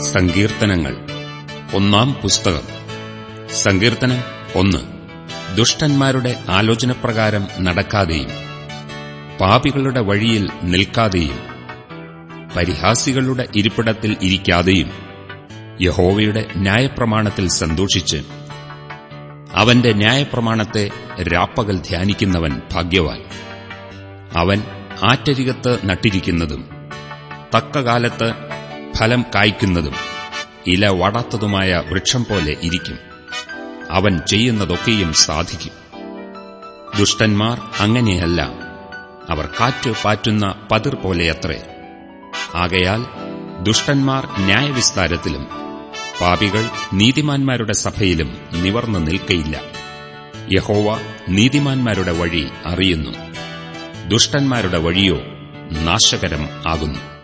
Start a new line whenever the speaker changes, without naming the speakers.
സങ്കീർത്തനങ്ങൾ. ഒന്നാം പുസ്തകം. സങ്കീർത്തനം ഒന്ന്. ദുഷ്ടന്മാരുടെ ആലോചനപ്രകാരം നടക്കാതെയും പാപികളുടെ വഴിയിൽ നിൽക്കാതെയും പരിഹാസികളുടെ ഇരിപ്പിടത്തിൽ ഇരിക്കാതെയും യഹോവയുടെ ന്യായപ്രമാണത്തിൽ സന്തോഷിച്ച് അവന്റെ ന്യായപ്രമാണത്തെ രാപ്പകൽ ധ്യാനിക്കുന്നവൻ ഭാഗ്യവാൻ. അവൻ ആറ്റരികത്ത് നട്ടിരിക്കുന്നതും തക്കകാലത്ത് ഫലം കായ്ക്കുന്നതും ഇല വടാത്തതുമായ വൃക്ഷം പോലെ ഇരിക്കും. അവൻ ചെയ്യുന്നതൊക്കെയും സാധിക്കും. ദുഷ്ടന്മാർ അങ്ങനെയല്ല. അവർ കാറ്റ് പാറ്റുന്ന പതിർ പോലെയത്രേ. ആകയാൽ ദുഷ്ടന്മാർ ന്യായവിസ്താരത്തിലും പാപികൾ നീതിമാന്മാരുടെ സഭയിലും നിവർന്നു നിൽക്കയില്ല. യഹോവ നീതിമാന്മാരുടെ വഴി അറിയുന്നു. ദുഷ്ടന്മാരുടെ വഴിയോ നാശകരം ആകുന്നു.